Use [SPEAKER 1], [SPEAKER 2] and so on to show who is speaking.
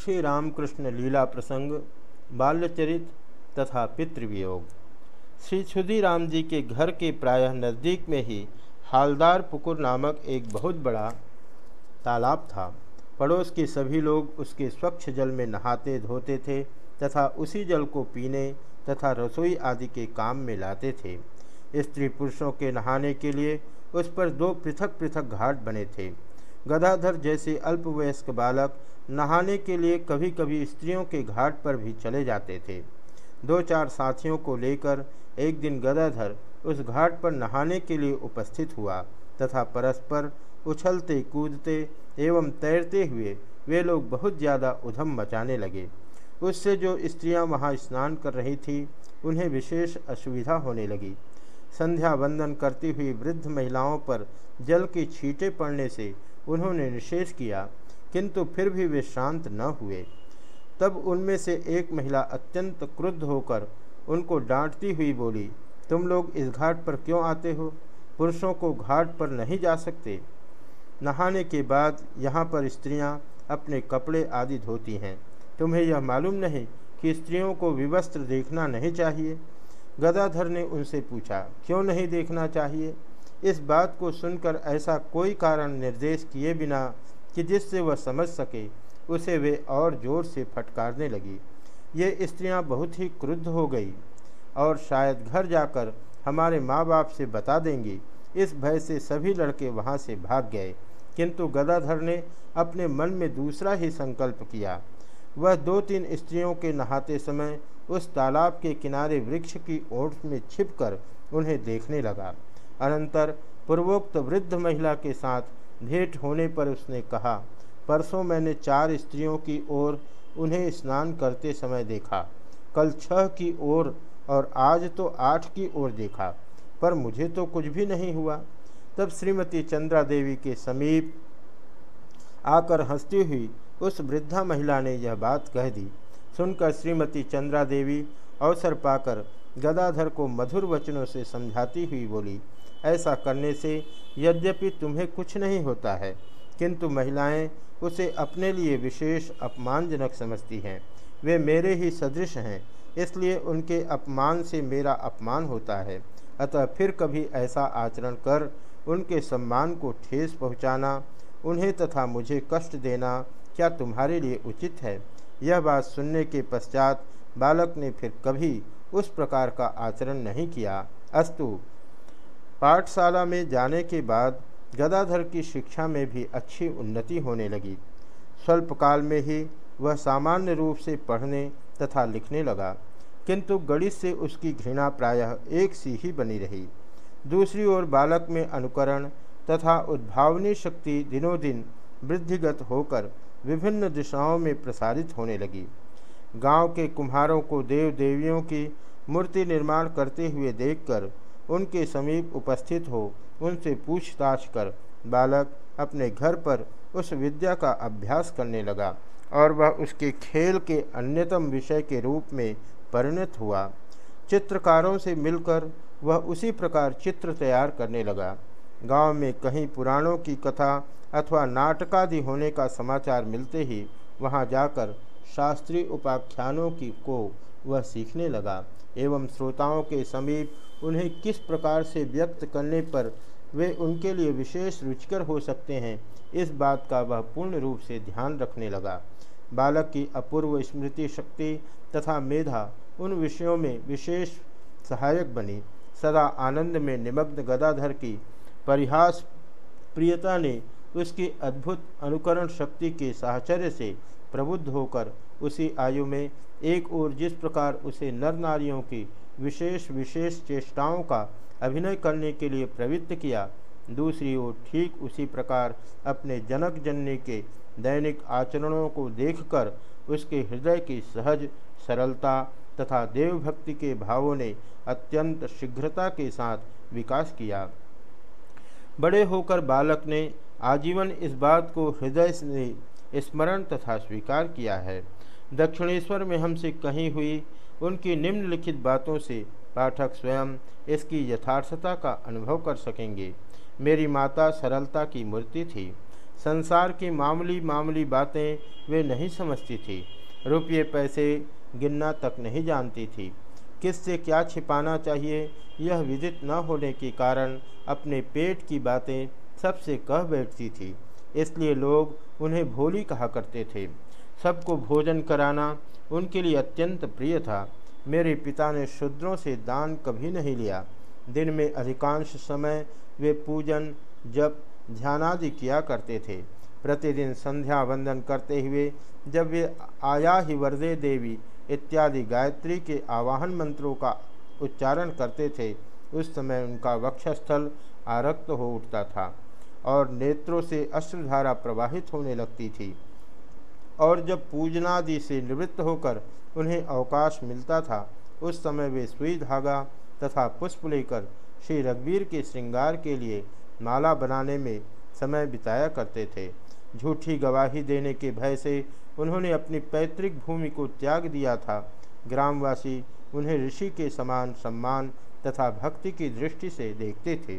[SPEAKER 1] श्री रामकृष्ण लीला प्रसंग, बाल्यचरित तथा पितृवियोग। श्री क्षुदीराम जी के घर के प्रायः नज़दीक में ही हालदार पुकुर नामक एक बहुत बड़ा तालाब था। पड़ोस के सभी लोग उसके स्वच्छ जल में नहाते धोते थे तथा उसी जल को पीने तथा रसोई आदि के काम में लाते थे। स्त्री पुरुषों के नहाने के लिए उस पर दो पृथक पृथक घाट बने थे। गदाधर जैसे अल्पवयस्क बालक नहाने के लिए कभी कभी स्त्रियों के घाट पर भी चले जाते थे। दो चार साथियों को लेकर एक दिन गदाधर उस घाट पर नहाने के लिए उपस्थित हुआ तथा परस्पर उछलते कूदते एवं तैरते हुए वे लोग बहुत ज़्यादा उधम मचाने लगे। उससे जो स्त्रियाँ वहाँ स्नान कर रही थीं, उन्हें विशेष असुविधा होने लगी। संध्या वंदन करती हुई वृद्ध महिलाओं पर जल की छींटे पड़ने से उन्होंने निषेध किया किंतु फिर भी वे शांत न हुए। तब उनमें से एक महिला अत्यंत क्रुद्ध होकर उनको डांटती हुई बोली, तुम लोग इस घाट पर क्यों आते हो? पुरुषों को घाट पर नहीं जा सकते। नहाने के बाद यहाँ पर स्त्रियाँ अपने कपड़े आदि धोती हैं। तुम्हें यह मालूम नहीं कि स्त्रियों को विवस्त्र देखना नहीं चाहिए? गदाधर ने उनसे पूछा, क्यों नहीं देखना चाहिए? इस बात को सुनकर ऐसा कोई कारण निर्देश किए बिना कि जिससे वह समझ सके, उसे वे और ज़ोर से फटकारने लगी। ये स्त्रियाँ बहुत ही क्रुद्ध हो गई और शायद घर जाकर हमारे माँ बाप से बता देंगी। इस भय से सभी लड़के वहाँ से भाग गए, किंतु गदाधर ने अपने मन में दूसरा ही संकल्प किया। वह दो तीन स्त्रियों के नहाते समय उस तालाब के किनारे वृक्ष की ओट में छिपकर उन्हें देखने लगा। अनंतर पूर्वोक्त वृद्ध महिला के साथ भेंट होने पर उसने कहा, परसों मैंने चार स्त्रियों की ओर उन्हें स्नान करते समय देखा। कल छह की ओर और आज तो आठ की ओर देखा, पर मुझे तो कुछ भी नहीं हुआ। तब श्रीमती चंद्रा देवी के समीप आकर हंसती हुई उस वृद्धा महिला ने यह बात कह दी। सुनकर श्रीमती चंद्रा देवी अवसर पाकर गदाधर को मधुर वचनों से समझाती हुई बोली ऐसा करने से यद्यपि तुम्हें कुछ नहीं होता है, किंतु महिलाएँ उसे अपने लिए विशेष अपमानजनक समझती हैं। वे मेरे ही सदृश हैं, इसलिए उनके अपमान से मेरा अपमान होता है। अतः फिर कभी ऐसा आचरण कर उनके सम्मान को ठेस पहुंचाना, उन्हें तथा मुझे कष्ट देना क्या तुम्हारे लिए उचित है? यह बात सुनने के पश्चात बालक ने फिर कभी उस प्रकार का आचरण नहीं किया। अस्तु पाठशाला में जाने के बाद गदाधर की शिक्षा में भी अच्छी उन्नति होने लगी। स्वल्पकाल में ही वह सामान्य रूप से पढ़ने तथा लिखने लगा, किंतु गणित से उसकी घृणा प्रायः एक सी ही बनी रही। दूसरी ओर बालक में अनुकरण तथा उद्भावनी शक्ति दिनों दिन वृद्धिगत होकर विभिन्न दिशाओं में प्रसारित होने लगी। गाँव के कुम्हारों को देव देवियों की मूर्ति निर्माण करते हुए देखकर उनके समीप उपस्थित हो, उनसे पूछताछ कर। बालक अपने घर पर उस विद्या का अभ्यास करने लगा और वह उसके खेल के अन्यतम विषय के रूप में परिणत हुआ। चित्रकारों से मिलकर वह उसी प्रकार चित्र तैयार करने लगा। गाँव में कहीं पुराणों की कथा अथवा नाटकादि होने का समाचार मिलते ही वहाँ जाकर शास्त्रीय उपाख्यानों की को वह सीखने लगा एवं श्रोताओं के समीप उन्हें किस प्रकार से व्यक्त करने पर वे उनके लिए विशेष रुचिकर हो सकते हैं, इस बात का वह पूर्ण रूप से ध्यान रखने लगा। बालक की अपूर्व स्मृति शक्ति तथा मेधा उन विषयों में विशेष सहायक बनी। सदा आनंद में निमग्न गदाधर की परिहास प्रियता ने उसकी अद्भुत अनुकरण शक्ति के साहचर्य से प्रबुद्ध होकर उसी आयु में एक ओर जिस प्रकार उसे नर नारियों की विशेष विशेष चेष्टाओं का अभिनय करने के लिए प्रवृत्त किया। दूसरी ओर ठीक उसी प्रकार अपने जनक जननी के दैनिक आचरणों को देखकर उसके हृदय की सहज सरलता तथा देवभक्ति के भावों ने अत्यंत शीघ्रता के साथ विकास किया। बड़े होकर बालक ने आजीवन इस बात को हृदय से स्मरण तथा स्वीकार किया है। दक्षिणेश्वर में हमसे कही हुई उनकी निम्नलिखित बातों से पाठक स्वयं इसकी यथार्थता का अनुभव कर सकेंगे। मेरी माता सरलता की मूर्ति थी। संसार की मामूली मामूली बातें वे नहीं समझती थी। रुपये पैसे गिनना तक नहीं जानती थी। किससे क्या छिपाना चाहिए? यह विदित न होने के कारण अपने पेट की बातें सबसे कह बैठती थी। इसलिए लोग उन्हें भोली कहा करते थे। सबको भोजन कराना उनके लिए अत्यंत प्रिय था। मेरे पिता ने शूद्रों से दान कभी नहीं लिया। दिन में अधिकांश समय वे पूजन, जप, ध्यानादि किया करते थे। प्रतिदिन संध्या वंदन करते हुए जब वे आया ही वरदे देवी इत्यादि गायत्री के आवाहन मंत्रों का उच्चारण करते थे, उस समय उनका वक्षस्थल आरक्त हो उठता था और नेत्रों से अश्रुधारा प्रवाहित होने लगती थी। और जब पूजनादि से निवृत्त होकर उन्हें अवकाश मिलता था, उस समय वे सुई धागा तथा पुष्प लेकर श्री रघुवीर के श्रृंगार के लिए माला बनाने में समय बिताया करते थे। झूठी गवाही देने के भय से उन्होंने अपनी पैतृक भूमि को त्याग दिया था। ग्रामवासी उन्हें ऋषि के समान सम्मान तथा भक्ति की दृष्टि से देखते थे।